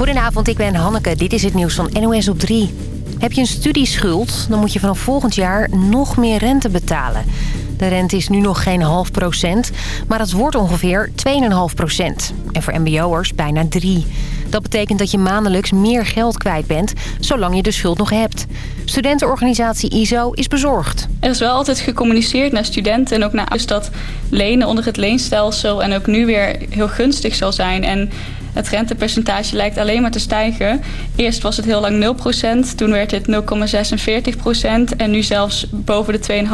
Goedenavond, ik ben Hanneke. Dit is het nieuws van NOS op 3. Heb je een studieschuld, dan moet je vanaf volgend jaar nog meer rente betalen. De rente is nu nog geen half procent, maar het wordt ongeveer 2,5 procent. En voor mbo'ers bijna 3. Dat betekent dat je maandelijks meer geld kwijt bent, zolang je de schuld nog hebt. Studentenorganisatie ISO is bezorgd. Er is wel altijd gecommuniceerd naar studenten en ook naar ouders dat lenen onder het leenstelsel en ook nu weer heel gunstig zal zijn. En het rentepercentage lijkt alleen maar te stijgen. Eerst was het heel lang 0%, toen werd het 0,46% en nu zelfs boven de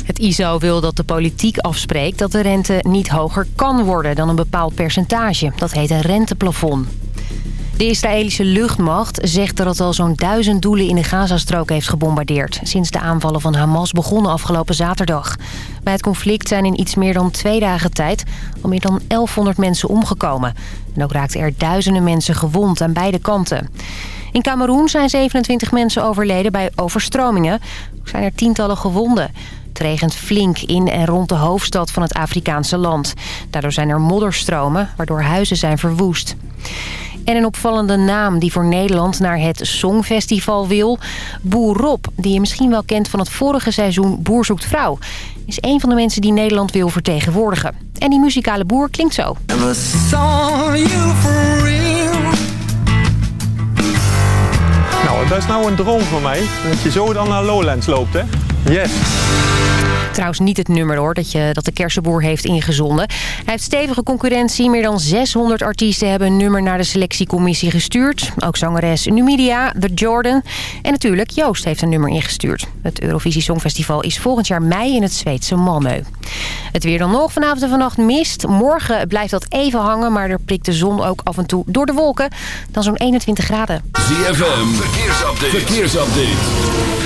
2,5%. Het ISO wil dat de politiek afspreekt dat de rente niet hoger kan worden dan een bepaald percentage. Dat heet een renteplafond. De Israëlische luchtmacht zegt dat het al zo'n duizend doelen in de Gazastrook heeft gebombardeerd... sinds de aanvallen van Hamas begonnen afgelopen zaterdag. Bij het conflict zijn in iets meer dan twee dagen tijd al meer dan 1100 mensen omgekomen. En ook raakten er duizenden mensen gewond aan beide kanten. In Cameroen zijn 27 mensen overleden bij overstromingen. Ook zijn er tientallen gewonden. Het regent flink in en rond de hoofdstad van het Afrikaanse land. Daardoor zijn er modderstromen, waardoor huizen zijn verwoest. En een opvallende naam die voor Nederland naar het Songfestival wil. Boer Rob, die je misschien wel kent van het vorige seizoen Boer zoekt vrouw... is een van de mensen die Nederland wil vertegenwoordigen. En die muzikale boer klinkt zo. Nou, dat is nou een droom voor mij. Dat je zo dan naar Lowlands loopt, hè? Yes. Trouwens niet het nummer hoor, dat, je, dat de kersenboer heeft ingezonden. Hij heeft stevige concurrentie. Meer dan 600 artiesten hebben een nummer naar de selectiecommissie gestuurd. Ook zangeres Numidia, The Jordan. En natuurlijk Joost heeft een nummer ingestuurd. Het Eurovisie Songfestival is volgend jaar mei in het Zweedse Malmö. Het weer dan nog. Vanavond en vannacht mist. Morgen blijft dat even hangen, maar er prikt de zon ook af en toe door de wolken. Dan zo'n 21 graden. ZFM, verkeersupdate. verkeersupdate.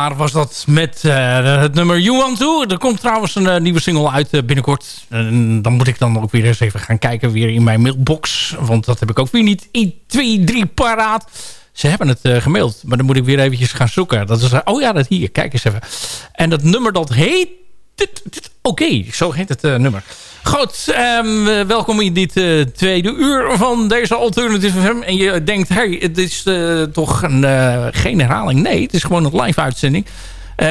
Waren, was dat met uh, het nummer You Want To. Er komt trouwens een uh, nieuwe single uit uh, binnenkort. En dan moet ik dan ook weer eens even gaan kijken weer in mijn mailbox. Want dat heb ik ook weer niet 1, 2, 3 paraat. Ze hebben het gemaild, maar dan moet ik weer eventjes gaan zoeken. Dat is, oh ja, dat hier, kijk eens even. En dat nummer dat heet... Oké, zo heet het nummer. Goed, um, welkom in dit uh, tweede uur van deze Alternative FM. En je denkt, hey, het is uh, toch een, uh, geen herhaling. Nee, het is gewoon een live uitzending.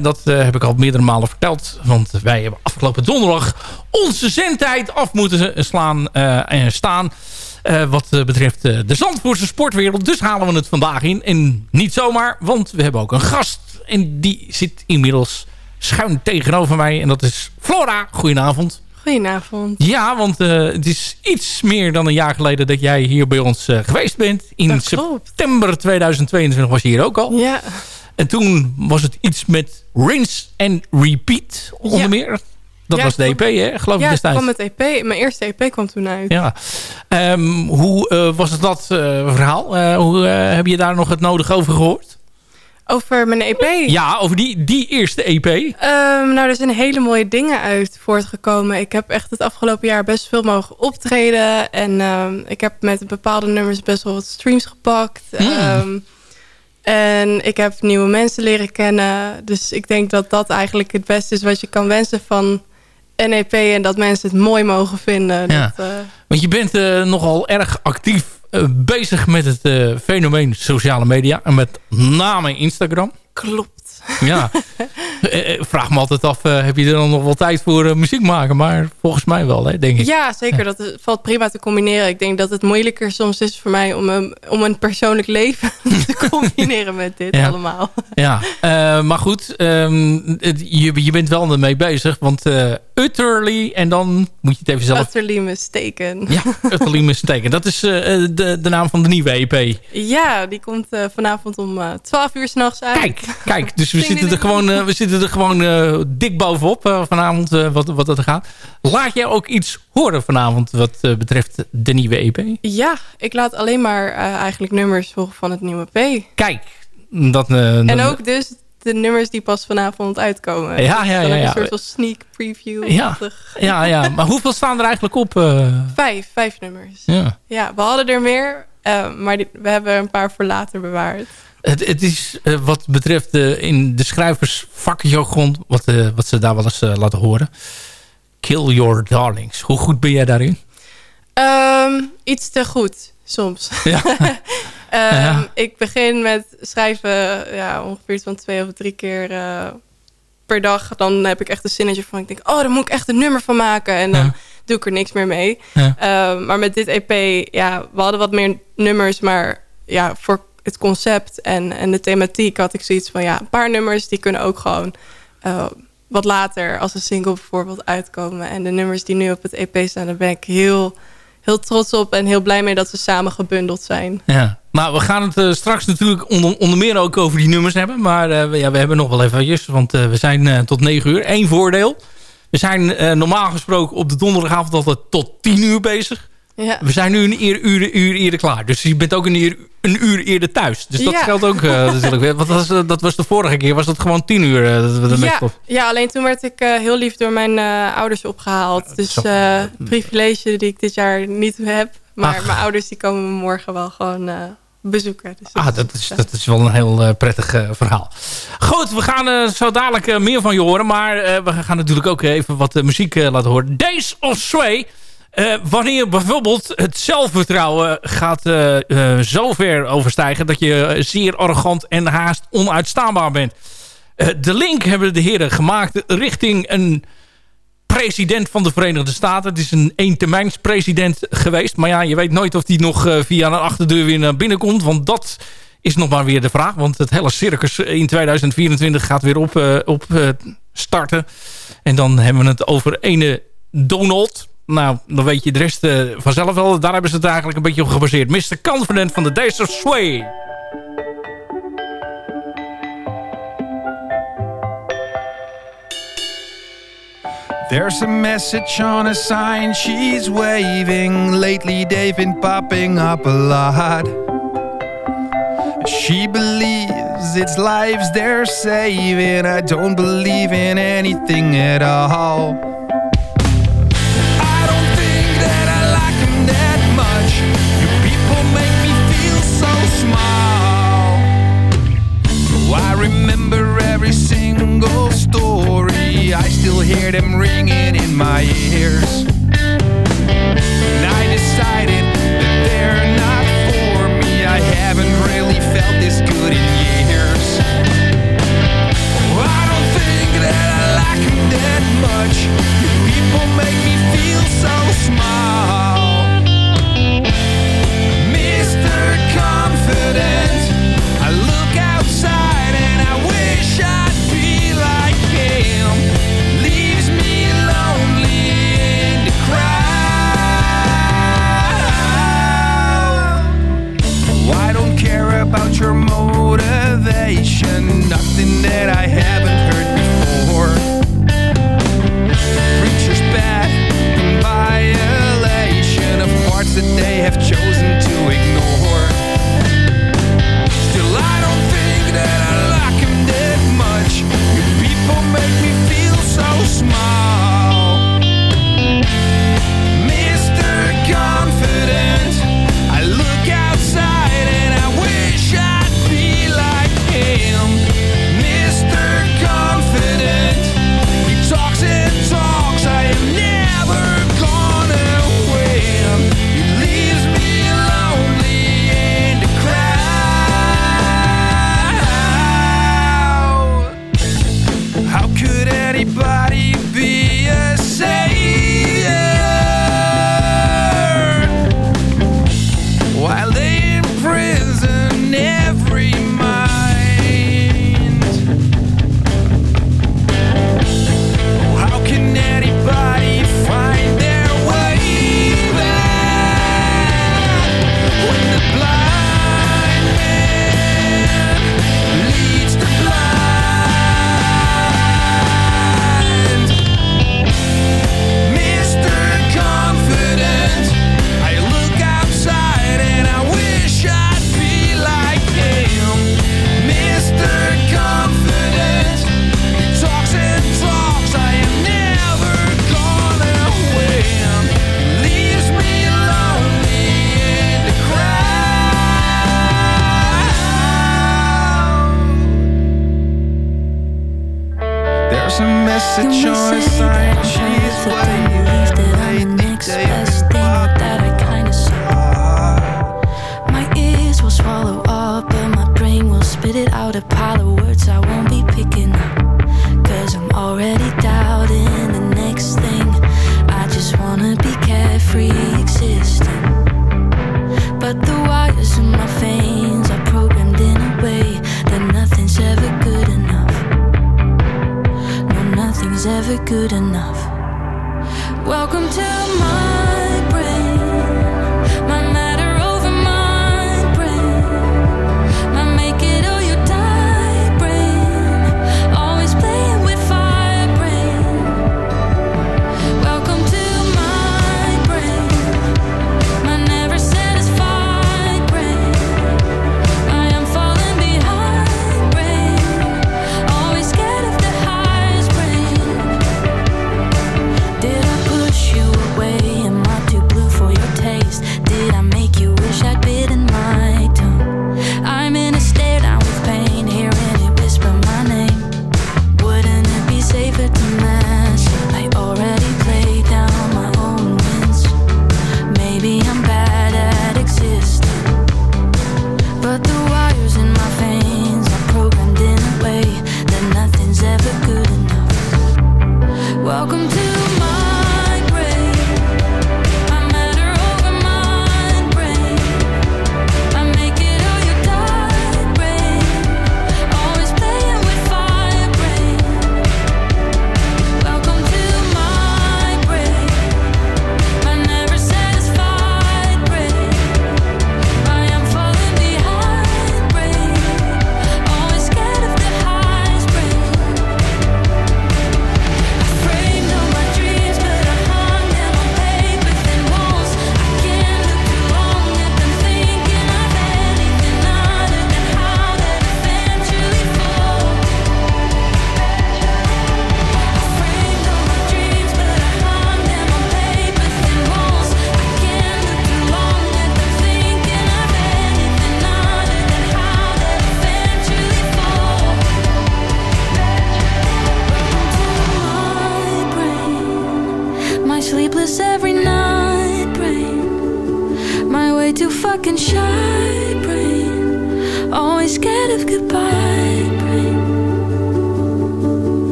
dat heb ik al meerdere malen verteld. Want wij hebben afgelopen donderdag onze zendtijd af moeten slaan en staan. wat betreft de Zandvoortse sportwereld. Dus halen we het vandaag in. En niet zomaar, want we hebben ook een gast. En die zit inmiddels schuin tegenover mij. En dat is Flora. Goedenavond. Goedenavond. Ja, want uh, het is iets meer dan een jaar geleden dat jij hier bij ons uh, geweest bent. In september 2022 was je hier ook al. Ja. En toen was het iets met rinse and repeat onder ja. meer. Dat ja, was de EP, hè? Geloof ja, ik destijds. Ja, kwam het EP. Mijn eerste EP kwam toen uit. Ja. Um, hoe uh, was het dat verhaal? hoe heb je daar nog het nodige over gehoord? Over mijn EP? Ja, over die, die eerste EP. Um, nou, er zijn hele mooie dingen uit voortgekomen. Ik heb echt het afgelopen jaar best veel mogen optreden. En um, ik heb met bepaalde nummers best wel wat streams gepakt. Mm. Um, en ik heb nieuwe mensen leren kennen. Dus ik denk dat dat eigenlijk het beste is wat je kan wensen van een EP. En dat mensen het mooi mogen vinden. Ja. Dat, uh... Want je bent uh, nogal erg actief bezig met het uh, fenomeen sociale media. En met name Instagram. Klopt. Ja. Vraag me altijd af, uh, heb je er dan nog wel tijd voor muziek maken? Maar volgens mij wel, hè, denk ik. Ja, zeker. Dat valt prima te combineren. Ik denk dat het moeilijker soms is voor mij om een, om een persoonlijk leven te combineren met dit ja. allemaal. Ja, maar goed. Um, het, je, je bent wel ermee bezig. Want utterly, en dan moet je het even zelf... Utterly mistaken. Ja, utterly mistaken. Dat is uh, de, de naam van de nieuwe EP. Ja, die komt vanavond om uh, 12 uur s'nachts uit. Kijk, kijk. Dus we zitten er gewoon, we zitten er gewoon dik bovenop vanavond wat, wat dat gaat. Laat jij ook iets horen vanavond wat betreft de nieuwe EP? Ja, ik laat alleen maar eigenlijk nummers horen van het nieuwe EP. Kijk. Dat, en ook dus de nummers die pas vanavond uitkomen. Ja, ja, ja. ja. Een soort van sneak preview. Ja, ja, ja. maar hoeveel staan er eigenlijk op? Vijf, vijf nummers. Ja. ja, we hadden er meer, maar die, we hebben een paar voor later bewaard. Het, het is uh, wat betreft in de schrijversvakjargon, wat, wat ze daar wel eens laten horen. Kill your darlings. Hoe goed ben jij daarin? Um, iets te goed, soms. Ja. Um, ja. Ik begin met schrijven ja, ongeveer van twee of drie keer uh, per dag. Dan heb ik echt een zinnetje van, ik denk, oh, daar moet ik echt een nummer van maken. En dan ja. doe ik er niks meer mee. Ja. Um, maar met dit EP, ja, we hadden wat meer nummers, maar ja, voor het concept en, en de thematiek had ik zoiets van, ja, een paar nummers die kunnen ook gewoon uh, wat later als een single bijvoorbeeld uitkomen. En de nummers die nu op het EP staan, daar ben ik heel heel trots op en heel blij mee dat ze samen gebundeld zijn. Ja, nou we gaan het uh, straks natuurlijk onder, onder, meer ook over die nummers hebben. Maar uh, ja, we hebben nog wel eventjes, want we zijn tot 9 uur. Eén voordeel. We zijn normaal gesproken op de donderdagavond altijd tot 10 uur bezig. Ja. We zijn nu een uur, uur, uur eerder klaar. Dus je bent ook een uur, een uur eerder thuis. Dus dat ja. geldt ook uh, natuurlijk weer. Want dat was, dat was de vorige keer. Was dat gewoon tien uur? Uh, dat we ja. ja, alleen toen werd ik uh, heel lief door mijn ouders opgehaald. Dus privilege die ik dit jaar niet heb. Maar Ach. mijn ouders die komen me morgen wel gewoon bezoeken. Dus ah, dat is, dat is wel een heel prettig verhaal. Goed, we gaan zo dadelijk meer van je horen. Maar we gaan natuurlijk ook even wat muziek laten horen. Days of Sway... Uh, wanneer bijvoorbeeld het zelfvertrouwen gaat uh, uh, zo ver overstijgen... dat je zeer arrogant en haast onuitstaanbaar bent. de link hebben de heren gemaakt richting een president van de Verenigde Staten. Het is een eentermijnspresident geweest. Maar ja, je weet nooit of die nog via een achterdeur weer naar binnen komt. Want dat is nog maar weer de vraag. Want het hele circus in 2024 gaat weer op, op starten. En dan hebben we het over ene Donald... Nou, dan weet je de rest uh, vanzelf wel. Daar hebben ze het eigenlijk een beetje op gebaseerd. Mr. Confident van de Days of Sway. There's a message on a sign she's waving. Lately they've been popping up a lot. She believes it's lives they're saving. I don't believe in anything at all. them ringing in my ears. And I decided that they're not for me. I haven't really felt this good in years. Well, I don't think that I like them that much. People make me feel so small. motivation, nothing that I haven't heard before. Preachers bad in violation of parts that they have chosen to ignore. Still, I don't think that I like him that much. You people make me feel so small.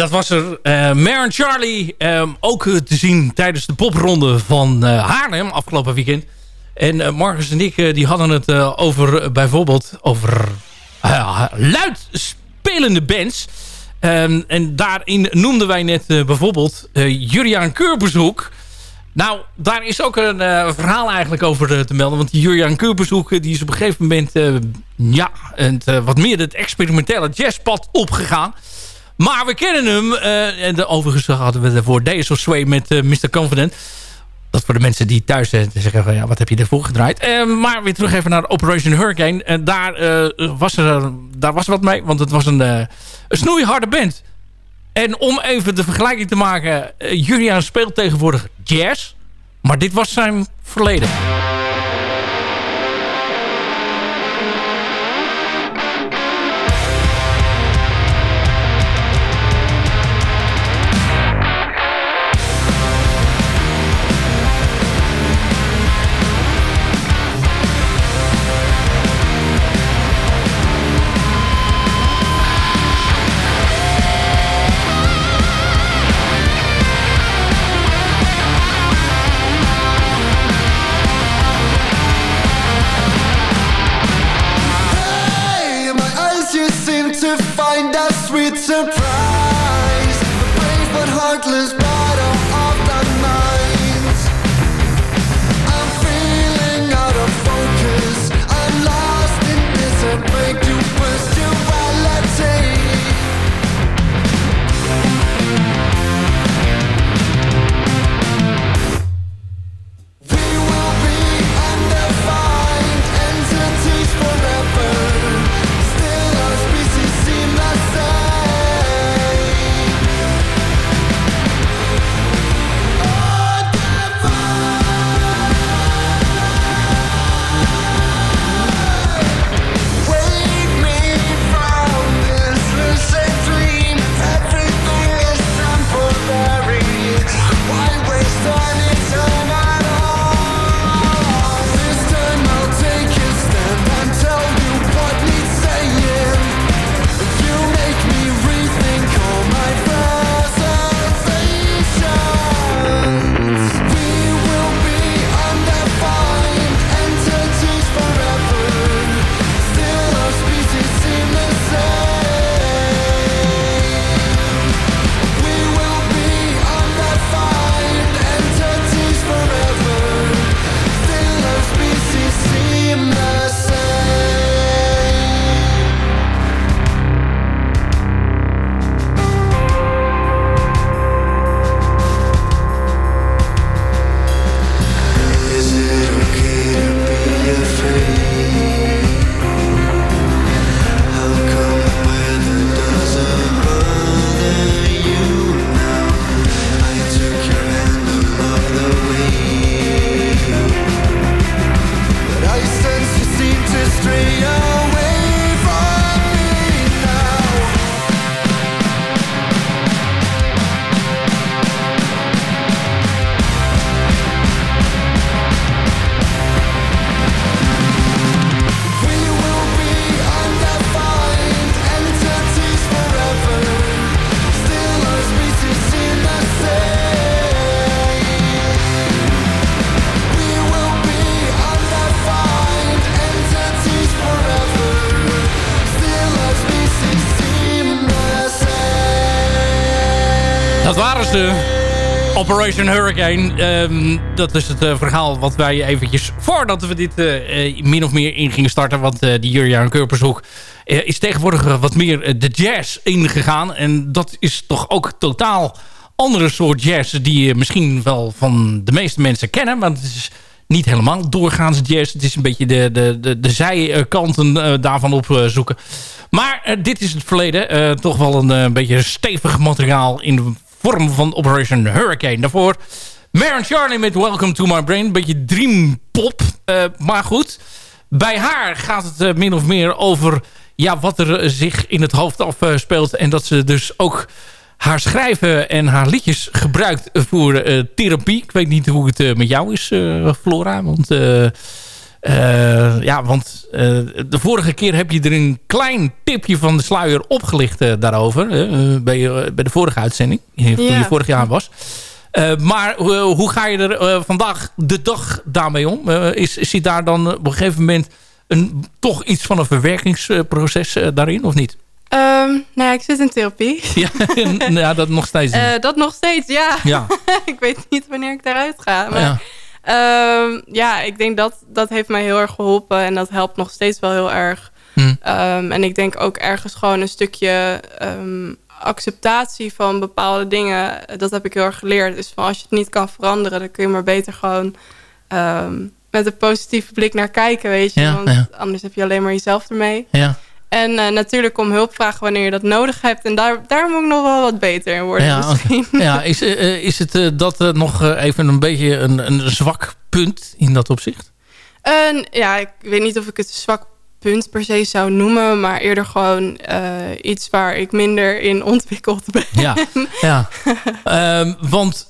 Dat was er uh, Maren Charlie um, ook uh, te zien tijdens de popronde van uh, Haarlem afgelopen weekend. En Marcus en ik die hadden het over bijvoorbeeld over luid spelende bands. Um, en daarin noemden wij net bijvoorbeeld Juriaan Keurbezoek. Nou, daar is ook een verhaal eigenlijk over te melden. Want die Juriaan Keurbezoek die is op een gegeven moment ja, het, wat meer het experimentele jazzpad opgegaan. Maar we kennen hem. Uh, en de, overigens hadden we ervoor Days of Sway met uh, Mr. Confident. Dat voor de mensen die thuis zeggen van ja, wat heb je ervoor gedraaid? Uh, maar weer terug even naar Operation Hurricane. En daar, was er, daar was wat mee, want het was een, een snoeiharde band. En om even de vergelijking te maken, Julian speelt tegenwoordig jazz. Maar dit was zijn verleden. Operation Hurricane. Um, dat is het uh, verhaal wat wij eventjes... voordat we dit uh, min of meer in gingen starten... want uh, die Jurjaan Keurpershoek is tegenwoordig wat meer de jazz ingegaan. En dat is toch ook totaal andere soort jazz... die je misschien wel van de meeste mensen kennen. Want het is niet helemaal doorgaans jazz. Het is een beetje de, de, de, zijkanten daarvan opzoeken. Maar dit is het verleden. toch wel een, een beetje stevig materiaal in vorm van Operation Hurricane. Daarvoor Maren Charlie met Welcome to My Brain. Een beetje dreampop. Uh, maar goed, bij haar gaat het uh, min of meer over ja, wat er zich in het hoofd afspeelt. en dat ze dus ook haar schrijven en haar liedjes gebruikt voor eh, therapie. Ik weet niet hoe het eh, met jou is, eh, Flora. Want, eh, ja, want eh, de vorige keer heb je er een klein tipje van de sluier opgelicht eh, daarover. bij, bij de vorige uitzending, toen je vorig jaar was. Maar hoe ga je er vandaag de dag daarmee om? Is, zit daar dan op een gegeven moment een, toch iets van een verwerkingsproces daarin, of niet? Ehm, nou ja, ik zit in therapie. Ja, ja dat nog steeds. dat nog steeds, ja. ja. ik weet niet wanneer ik daaruit ga. Maar ja. Ja, ja ik denk dat dat heeft mij heel erg geholpen. En dat helpt nog steeds wel heel erg. Hm. Ehm, en ik denk ook ergens gewoon een stukje ehm, acceptatie van bepaalde dingen. Dat heb ik heel erg geleerd. Dus van als je het niet kan veranderen, dan kun je maar beter gewoon ehm, met een positieve blik naar kijken, weet je. Ja, Want ja. anders heb je alleen maar jezelf ermee. Ja. En eh, natuurlijk om hulp vragen wanneer je dat nodig hebt. En daar, daar moet ik nog wel wat beter in worden Ja, misschien. Ja, is, eh, eh, is het dat nog even een beetje een, een zwak punt in dat opzicht? Ja, ik weet niet of ik het een zwak punt per se zou noemen, maar eerder gewoon iets waar ik minder in ontwikkeld ben. Ja, ja. Ehm, want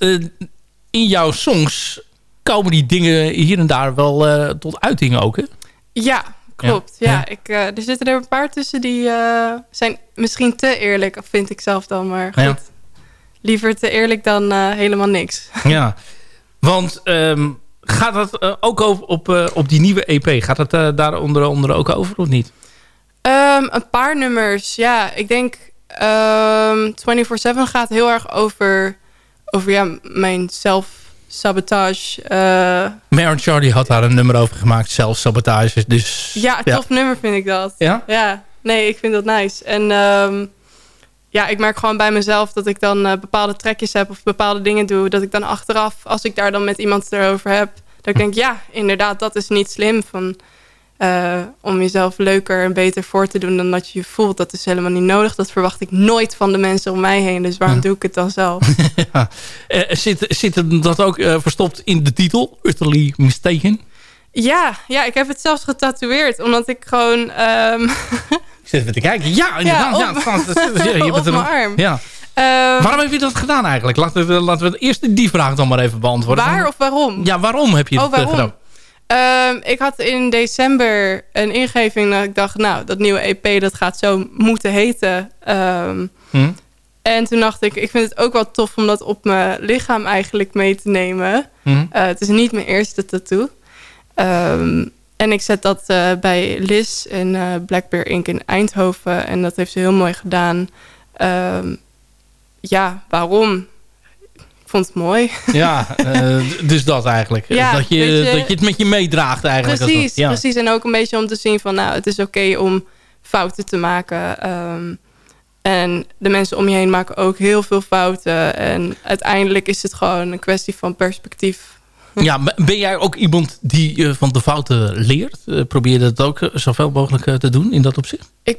in jouw songs komen die dingen hier en daar wel tot uiting ook, hè? Ja, klopt. Ja. Ja. Ik, eh, er zitten er een paar tussen die eh, zijn misschien te eerlijk, vind ik zelf dan. Maar goed, Ja. liever te eerlijk dan eh, helemaal niks. Ja, want ehm, gaat dat ook over op, eh, op die nieuwe EP? Gaat dat daar onder andere ook over of niet? Ehm, een paar nummers, ja. Ik denk ehm 24-7 gaat heel erg over, over ja, mijn zelfsabotage. eh Maren Charlie had daar een nummer over gemaakt, zelfsabotage. Dus, Ja, tof nummer vind ik dat. Ja? Ja, nee, ik vind dat nice. En ehm, ja, ik merk gewoon bij mezelf dat ik dan eh, bepaalde trekjes heb of bepaalde dingen doe. Dat ik dan achteraf, als ik daar dan met iemand erover heb, dat ik denk, ja, inderdaad, dat is niet slim. Van, eh, om jezelf leuker en beter voor te doen dan dat je je voelt. Dat is helemaal niet nodig. Dat verwacht ik nooit van de mensen om mij heen. Dus waarom doe ik het dan zelf? ja. Eh, zit, zit dat ook eh, verstopt in de titel? Utterly Mistaken? ja, ja, ik heb het zelfs getatoeëerd. Omdat ik gewoon... ehm, Ik zit even te kijken. Ja, inderdaad. Ja, op- ja, je op mijn arm. Ja. ehm, Waarom heb je dat gedaan eigenlijk? Laten we, laten we eerst die vraag dan maar even beantwoorden. waar of waarom? Ja, waarom heb je Oh, het eh, waarom? gedaan? Ehm, ik had in december een ingeving dat ik dacht, nou, dat nieuwe EP dat gaat zo moeten heten. Ehm, Hm? en toen dacht ik, ik vind het ook wel tof om dat op mijn lichaam eigenlijk mee te nemen. Hm? Eh, het is niet mijn eerste tattoo. Ehm, en ik zet dat eh, bij Liz en eh Black Bear Ink in Eindhoven. En dat heeft ze heel mooi gedaan. Ja, waarom? Vond het mooi. Ja, eh, dus dat eigenlijk. Ja, dat, je, dat je het met je meedraagt eigenlijk. Precies, dat- ja. precies. En ook een beetje om te zien van, nou, het is oké om fouten te maken. Ehm, en de mensen om je heen maken ook heel veel fouten. En uiteindelijk is het gewoon een kwestie van perspectief. Ja, ben jij ook iemand die eh, van de fouten leert? Eh, probeer je dat ook zoveel mogelijk te doen in dat opzicht? Ik,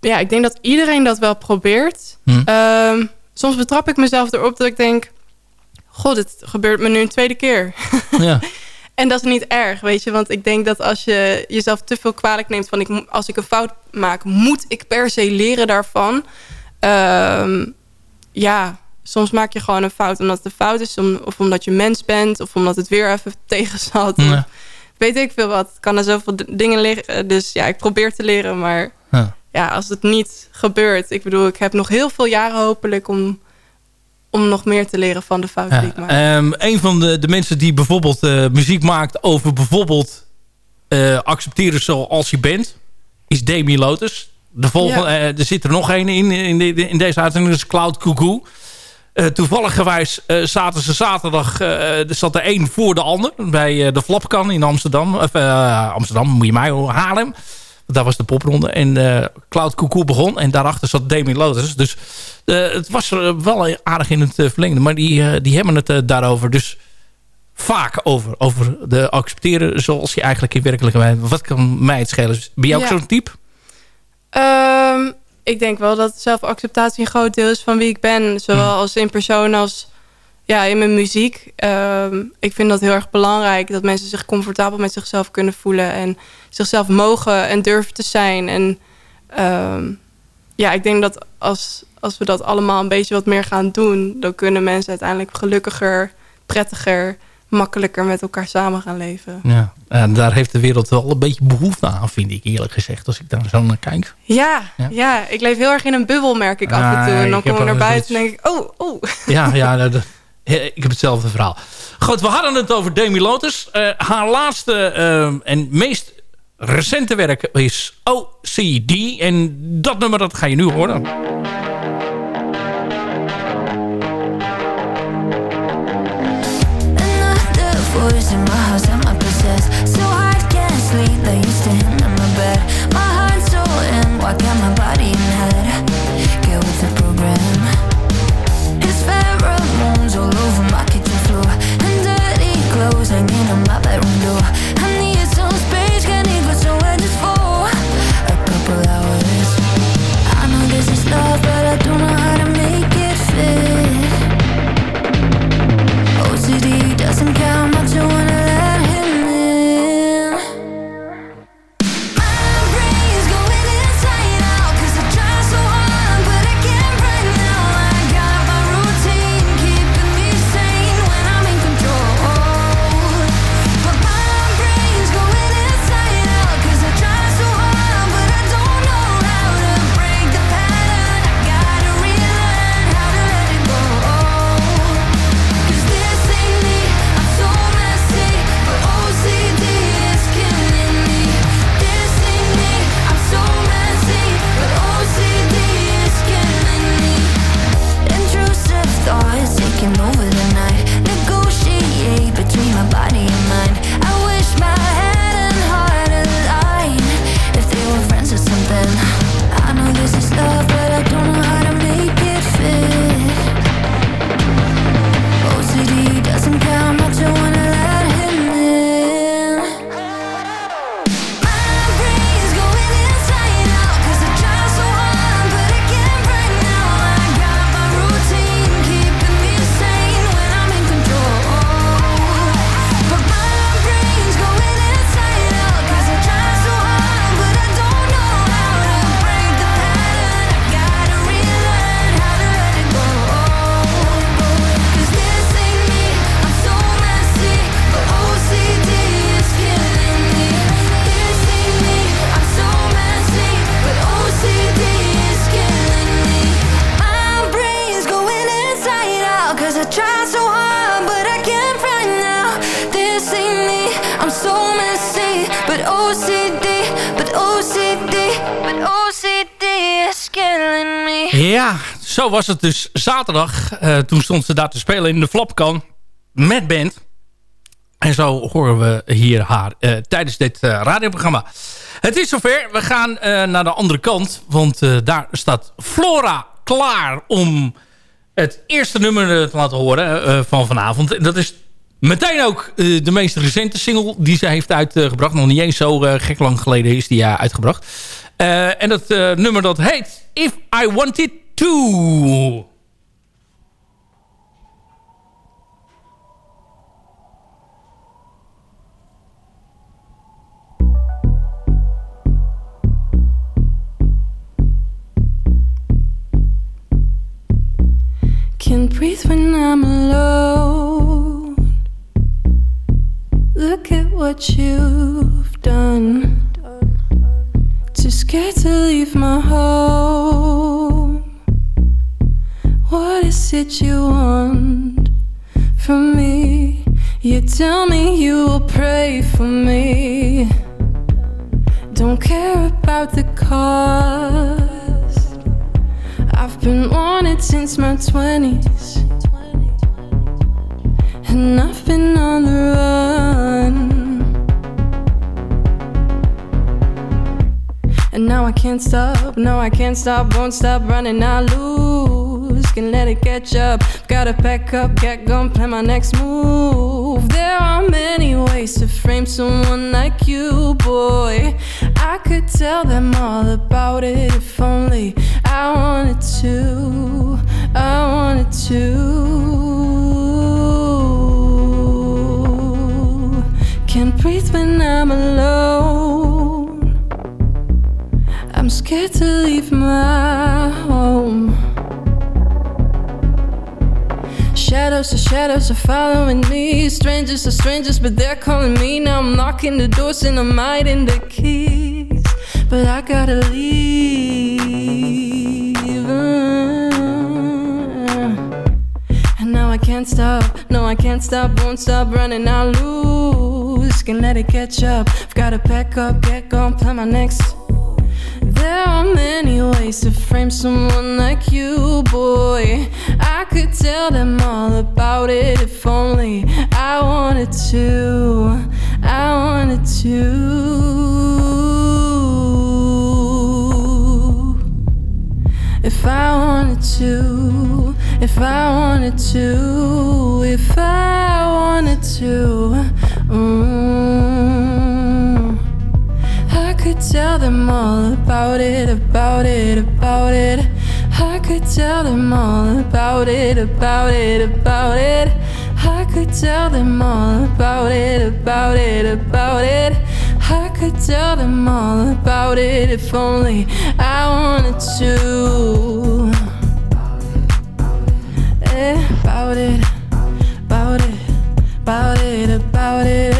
ja, ik denk dat iedereen dat wel probeert. Hm. Ehm, soms betrap ik mezelf erop dat ik denk... God, het gebeurt me nu een tweede keer. Ja. En dat is niet erg, weet je. Want ik denk dat als je jezelf te veel kwalijk neemt... van ik, als ik een fout maak, moet ik per se leren daarvan. Ehm, ja, soms maak je gewoon een fout omdat het een fout is... om- of omdat je mens bent... of omdat het weer even tegen zat. Ja. Weet ik veel wat. Kan er zoveel dingen liggen. Dus ja, ik probeer te leren, maar... Ja. Ja, als het niet gebeurt... Ik bedoel, ik heb nog heel veel jaren hopelijk... om, om nog meer te leren van de fouten die ik maak. Ehm, een van de, de mensen die bijvoorbeeld eh, muziek maakt over bijvoorbeeld eh, accepteren zoals je bent, is Demi Lotus. De volgende, Ja. eh, er zit er nog één in, in, de- in deze uitzending, dat is Cloud Cuckoo. Toevalligerwijs eh, zaten ze zaterdag, er zat er één voor de ander bij de Flapkan in Amsterdam. Of, Amsterdam, moet je mij horen, Haarlem. Daar was de popronde. En eh, Cloud Cuckoo begon. En daarachter zat Demi Lotus. Dus eh, het was er wel aardig in het verlengde. Maar die, die hebben het daarover. Dus vaak over. Over de accepteren zoals je eigenlijk in werkelijkheid... Wat kan mij het schelen? Ben jij ook Ja. zo'n type? Ehm, ik denk wel dat zelfacceptatie een groot deel is van wie ik ben. Zowel als in persoon als ja, in mijn muziek. Ehm, ik vind dat heel erg belangrijk. Dat mensen zich comfortabel met zichzelf kunnen voelen. En zichzelf mogen en durven te zijn. En ehm, ja, ik denk dat als, als we dat allemaal een beetje wat meer gaan doen... dan kunnen mensen uiteindelijk gelukkiger, prettiger, makkelijker met elkaar samen gaan leven. Ja, en daar heeft de wereld wel een beetje behoefte aan, vind ik eerlijk gezegd. Als ik daar zo naar kijk. Ja, Ja. ja. ik leef heel erg in een bubbel, merk ik af en toe. En dan kom ik naar buiten en denk ik, oh, oh. Ja, ja dat- ik heb hetzelfde verhaal. Goed, we hadden het over Demi Lotus. Eh, haar laatste eh, en meest recente werk is OCD. En dat nummer dat ga je nu horen. Was het dus zaterdag. Eh, toen stond ze daar te spelen in de Flopkan met band. En zo horen we hier haar eh, tijdens dit eh, radioprogramma. Het is zover. We gaan naar de andere kant. Want daar staat Flora klaar om het eerste nummer te laten horen van vanavond. En dat is meteen ook de meest recente single die ze heeft uitgebracht. Nog niet eens zo gek lang geleden is die ja, uitgebracht. En dat nummer dat heet If I Wanted To. Can't breathe when I'm alone. Look at what you've done. Too scared to leave my home. Is it you want from me? You tell me you will pray for me. Don't care about the cost. I've been wanted since my 20s. And I've been on the run. And now I can't stop, no, I can't stop, won't stop running, I lose. Can let it catch up, gotta pack up, get gone, plan my next move. There are many ways to frame someone like you, boy. I could tell them all about it if only I wanted to. I wanted to. Can't breathe when I'm alone. I'm scared to leave my home. Shadows the shadows are following me. Strangers are strangers, but they're calling me. Now I'm knocking the doors and I'm hiding the keys. But I gotta leave. And now I can't stop. No, I can't stop. Won't stop running. I lose. Can let it catch up. I've gotta pack up, get gone, plan my next. There are many ways to frame someone like you, boy. I could tell them all about it if only I wanted to. I wanted to. If I wanted to. If I wanted to. If I wanted to. Mm. All about it, about it, about it. I could tell them all about it, about it, about it. I could tell them all about it, about it, about it. I could tell them all about it if only I wanted to. Eh, about it, about it, about it, about it,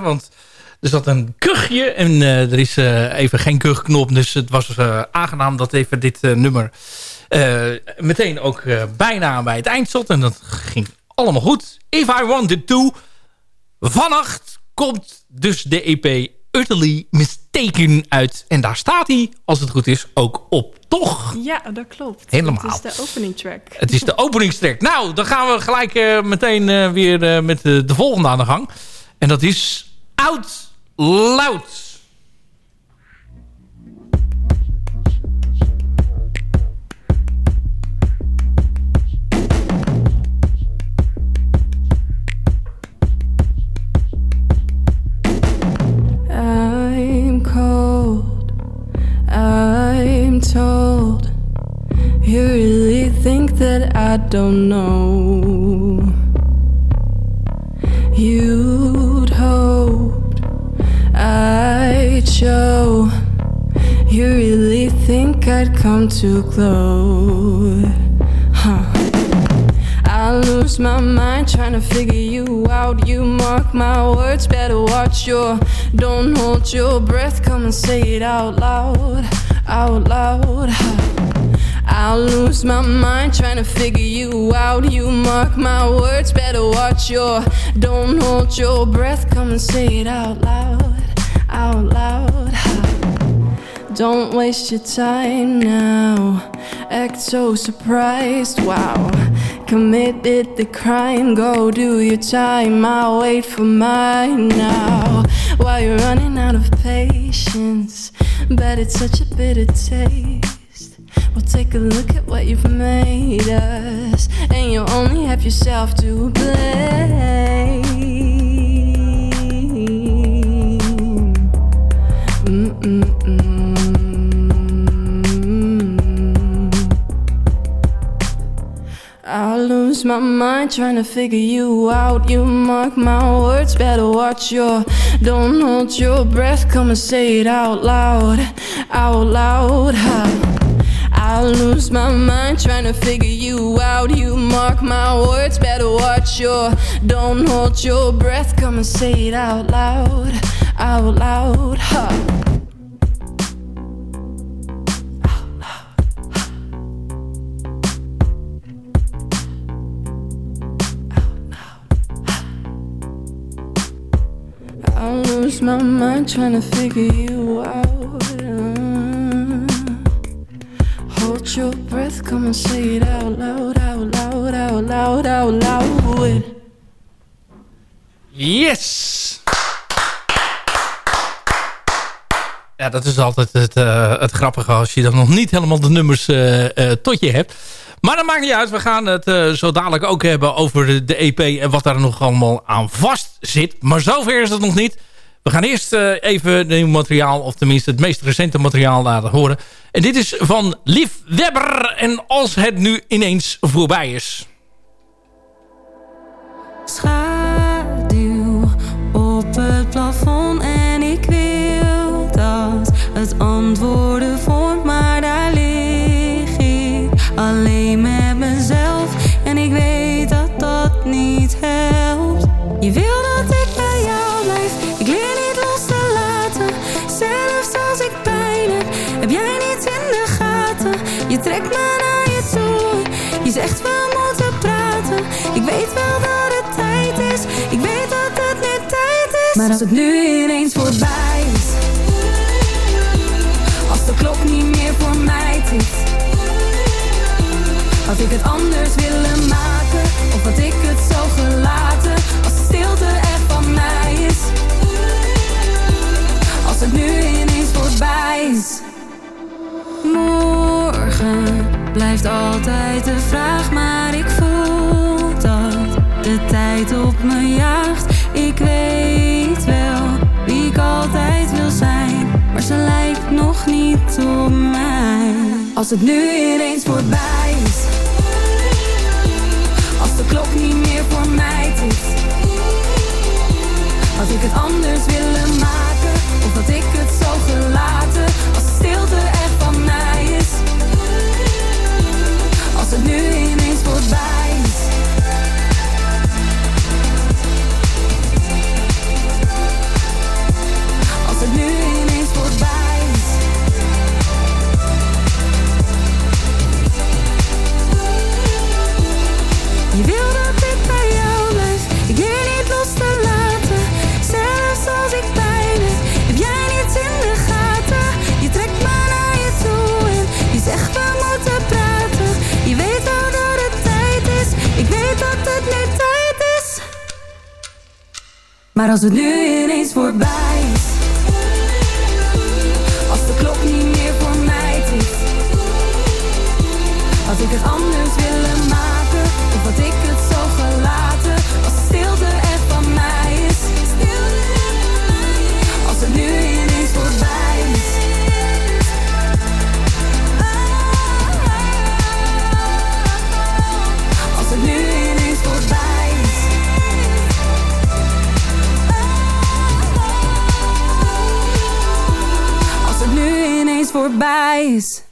want er zat een kuchje en eh, er is eh, even geen kuchknop. Dus het was eh, aangenaam dat even dit nummer meteen ook bijna bij het eind zat. En dat ging allemaal goed. If I Wanted To. Vannacht komt dus de EP Utterly Mistaken uit. En daar staat hij, als het goed is, ook op. Toch? Ja, dat klopt. Helemaal. Het is de opening track. Het is de openingstrek. Nou, dan gaan we gelijk meteen weer met de volgende aan de gang. En dat is Out Loud. Close? Huh. I lose my mind trying to figure you out. You mark my words, better watch your. Don't hold your breath, come and say it out loud, out loud. I lose my mind trying to figure you out. You mark my words, better watch your. Don't hold your breath, come and say it out loud, out loud. Don't waste your time now. Act so surprised, wow. Committed the crime, go do your time. I'll wait for mine now. While you're running out of patience, but it's such a bitter taste. Well, take a look at what you've made us, and you only have yourself to blame. Lose my mind trying to figure you out. You mark my words, better watch your. Don't hold your breath, come and say it out loud, out loud. huh. I lose my mind trying to figure you out. You mark my words, better watch your. Don't hold your breath, come and say it out loud, out loud. huh. Lose my trying to figure out. Uh, Hold your breath, come and say it out loud. Yes! Ja, dat is altijd het, eh, het grappige als je dan nog niet helemaal de nummers eh, eh, tot je hebt. Maar dat maakt niet uit. We gaan het zo dadelijk ook hebben over de, EP en wat daar nog allemaal aan vast zit. Maar zover is het nog niet. We gaan eerst uh, even nieuw materiaal, of tenminste het meest recente materiaal laten horen. En dit is van Lief Webber. En als het nu ineens voorbij is. Schaduw op het plafond en ik wil dat het antwoorden vormt, maar daar lig ik alleen met mezelf en ik weet dat dat niet helpt. Je Maar als het nu ineens voorbij is, als de klok niet meer voor mij tikt. Had ik het anders willen maken. Of had ik het zo gelaten. Als de stilte echt van mij is. Als het nu ineens voorbij is. Morgen blijft altijd de vraag Maar ik voel dat de tijd op me jaagt. Ik weet wel wie ik altijd wil zijn Maar ze lijkt nog niet op mij. Als het nu ineens voorbij is als de klok niet meer voor mij tikt Had ik het anders willen maken Of had ik het zo gelaten Als de stilte echt van mij is. Als het nu ineens voorbij Maar als het nu ineens voorbij is Als de klok niet meer voor mij tikt Had ik het anders voorbij is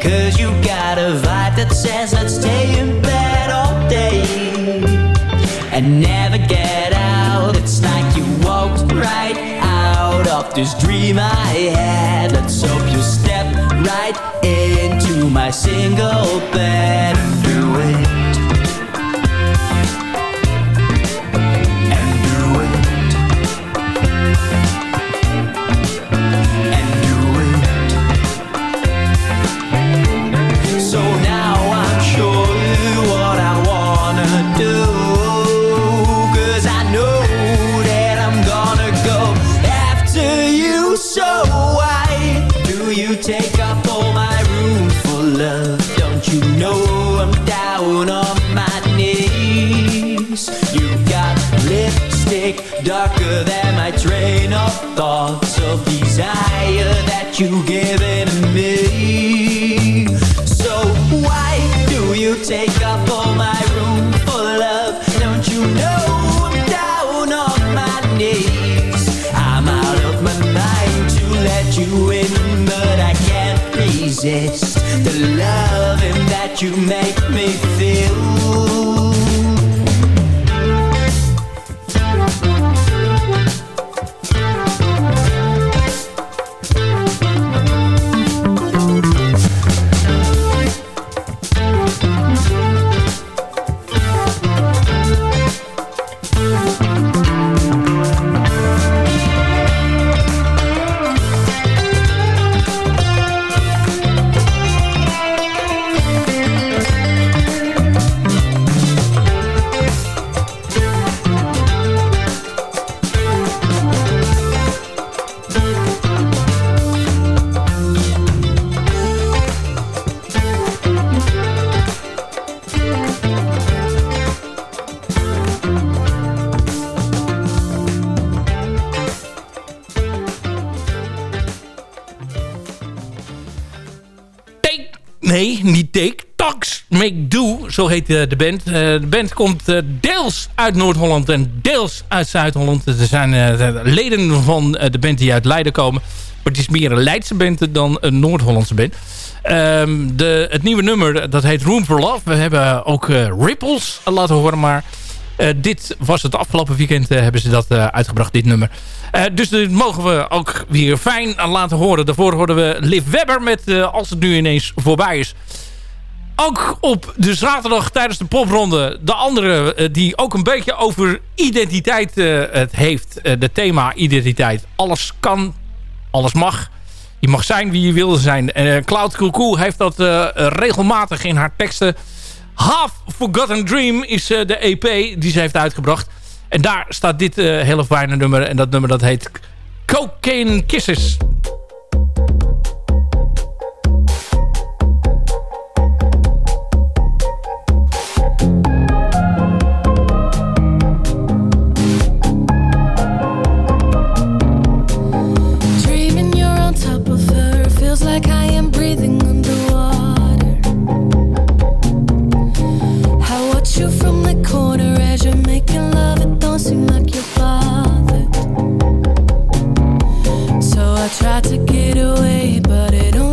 Because you got a vibe that says let's stay in bed all day and never get out. It's like you walked right out of this dream I had. Let's hope you step right into my single bed do it. You given to me. So why do you take up all my room for love? Don't you know I'm down on my knees? I'm out of my mind to let you in, but I can't resist the loving that you make Niet Take. Tax Make Do, zo heet eh, de band. Eh, de band komt eh, deels uit Noord-Holland en deels uit Zuid-Holland. Er zijn leden van de band die uit Leiden komen. Maar het is meer een Leidse band dan een Noord-Hollandse band. Ehm, de, het nieuwe nummer, dat heet Room for Love. We hebben ook Ripples laten horen, maar... dit was het afgelopen weekend hebben ze dat uitgebracht, dit nummer. Eh, dus dit mogen we ook weer fijn laten horen. Daarvoor hoorden we Liv Webber met eh, Als het nu ineens voorbij is. Ook op de zaterdag tijdens de popronde. De andere eh, die ook een beetje over identiteit eh, het heeft. Eh, de thema identiteit. Alles kan, alles mag. Je mag zijn wie je wil zijn. Cloud Cuckoo heeft dat regelmatig in haar teksten. Half Forgotten Dream is de EP die ze heeft uitgebracht. En daar staat dit eh, hele fijne nummer. En dat nummer dat heet Cocaine Kisses. Try to get away, but it only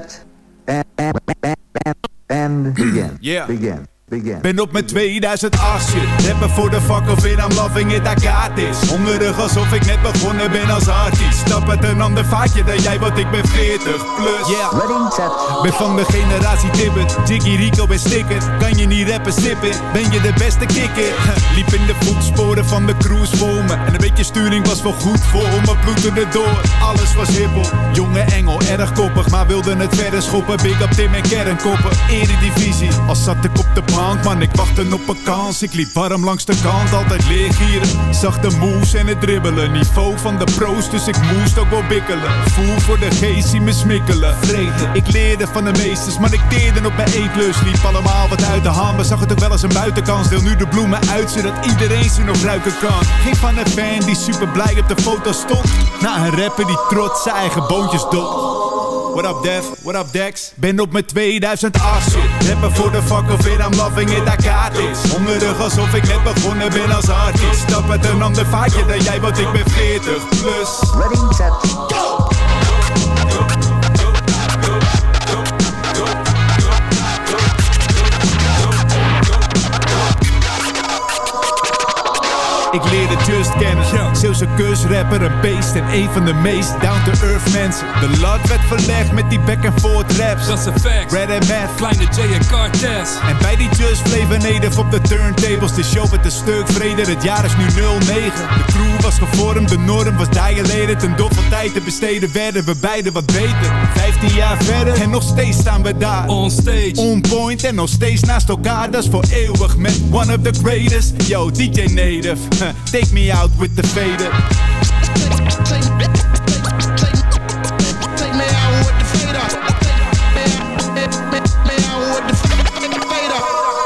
set, and, and, and, and begin. Yeah. Begin. Ben op mijn 2008 shit Rappen voor de fuck of it, I'm loving it, I got this. Hongerig alsof ik net begonnen ben als artiest. Stap uit een ander vaatje dan jij, want ik ben 40 plus. Yeah. Ben van de generatie Tibbet, Jiggy Rico en Sticker. Kan je niet rappen, sippen, ben je de beste kikker? Liep in de voetsporen van de cruise voor me. En een beetje sturing was wel goed voor me Bloedende door, alles was hippel. Jonge engel, erg koppig, maar wilde het verder schoppen. Big up Tim en kernkoppen, eredivisie. Als zat ik op de bank, man, ik wachtte op een kans. Ik liep warm langs de kant, altijd leergieren Zag de moves en het dribbelen Niveau van de pro's, dus ik moest ook wel bikkelen. Voel voor de geest, zie me smikkelen. Vreten, ik leerde van de meesters Maar ik teerde op mijn eetlust. Liep allemaal wat uit de hand, maar zag het ook wel als een buitenkans. Deel nu de bloemen uit, zodat iedereen ze nog ruiken kan. Geen van een fan die super blij op de foto stond. Na een rapper die trots zijn eigen boontjes dopt What up Def, what up Dex? Ben op mijn 2008 shit. Rappen voor de fuck of it, I'm loving it, I got this Hongerig alsof ik net begonnen ben als artiest. Stap uit een ander vaatje dan jij, want ik ben 40 plus. Ready, set. Ik leerde Just kennen. Zeeuwse kusrapper, een beest en een van de meest down-to-earth mensen. De lat werd verlegd met die back and forth raps. Dat is een fact. Red and Math. Kleine J en Cartes. En bij die Just Flavor native op de turntables. De show werd een stuk vreder, het jaar is nu 09. De crew was gevormd, de norm was dilated. Een dof van tijd te besteden werden we beiden wat beter. 15 jaar verder en nog steeds staan we daar. On stage. On point en nog steeds naast elkaar, dat is voor eeuwig met one of the greatest. Yo, DJ Native, take me out with the fader.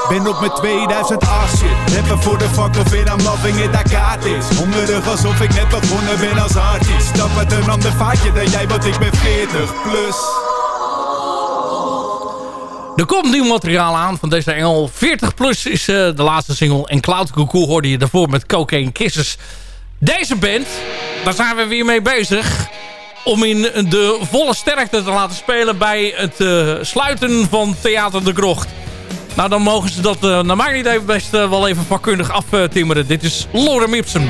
Ben op mijn 2008 shit. Rappen voor de fuck of it, I'm loving it, I got this Hongerig alsof ik net begonnen ben als artiest. Stap uit een ander vaatje dan jij, want ik ben 40 plus Er komt nieuw materiaal aan van deze engel. 40 plus is eh, de laatste single. En Cloud Cuckoo hoorde je daarvoor met Cocaine Kisses. Deze band, daar zijn we weer mee bezig. Om in de volle sterkte te laten spelen bij het eh, sluiten van Theater de Krocht. Nou, dan mogen ze dat naar mijn idee best eh, wel even vakkundig aftimmeren. Dit is Lorem Ipsum.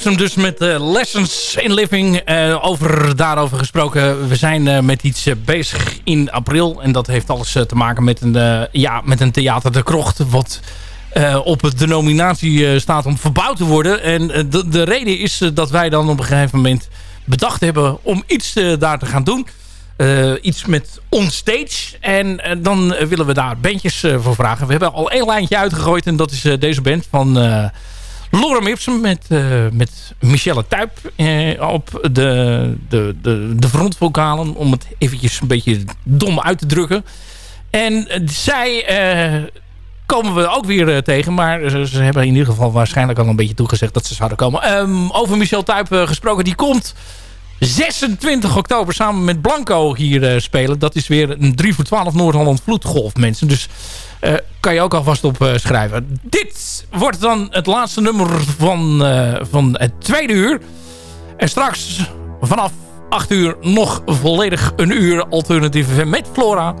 Lorem Ipsum dus met eh, Lessons in Living. Eh, over, daarover gesproken, we zijn eh, met iets bezig in april. En dat heeft alles te maken met een, ja, met een theater de krocht. Wat op de nominatie staat om verbouwd te worden. En de, de reden is dat wij dan op een gegeven moment bedacht hebben om iets daar te gaan doen. Iets met onstage. En dan willen we daar bandjes voor vragen. We hebben al één lijntje uitgegooid. En dat is deze band van Lorem Ipsum. Met, eh, met Michelle Tuip eh, op de, de, de, de frontvokalen. Om het eventjes een beetje dom uit te drukken. En eh, zij komen we ook weer tegen. Maar ze, hebben in ieder geval waarschijnlijk al een beetje toegezegd dat ze zouden komen. Ehm, over Michelle Tuip gesproken. Die komt 26 oktober samen met Blanco hier eh, spelen. Dat is weer een 3 voor 12 Noord-Holland vloedgolf mensen. Dus eh, kan je ook alvast op eh, schrijven. Dit wordt dan het laatste nummer van, van het tweede uur. En straks vanaf 8 uur nog volledig een uur alternatieve FM met Flora.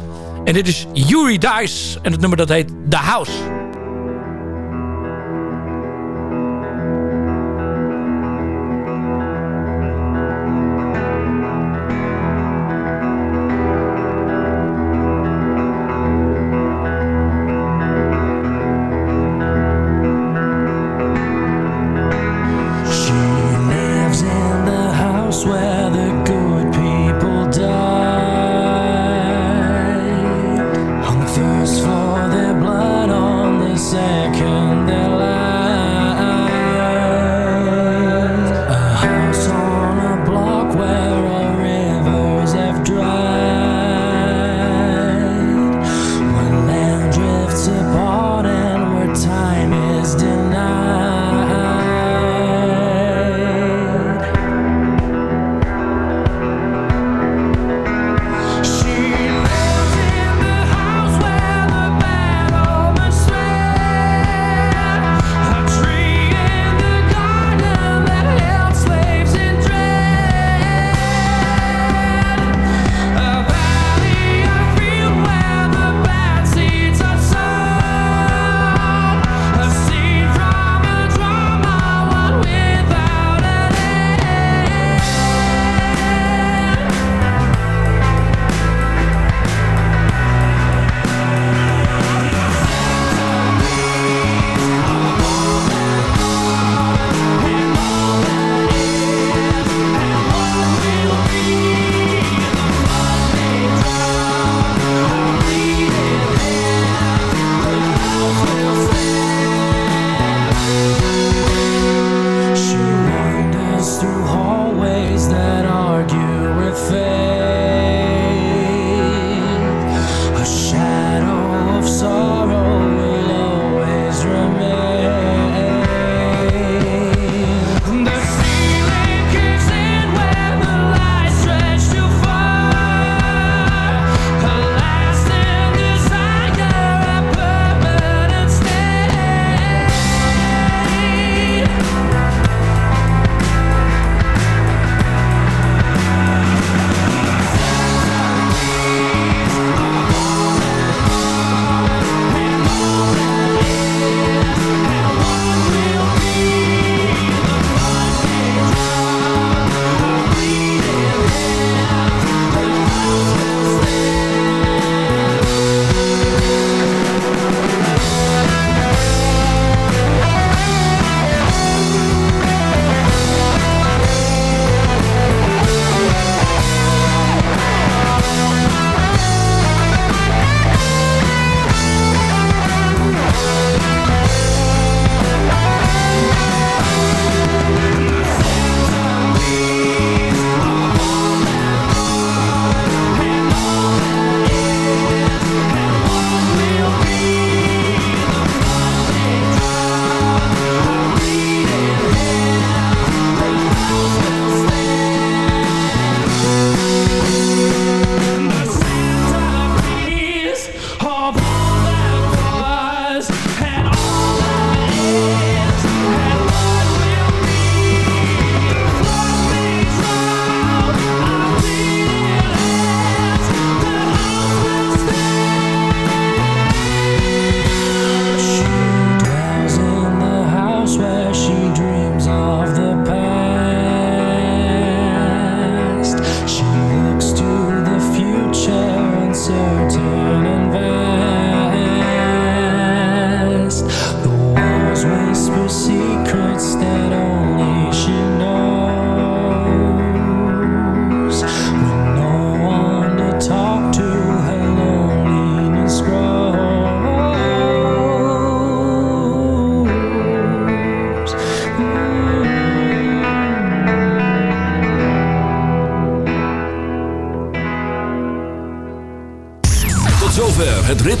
En dit is Yuri Dice. En het nummer dat heet The House.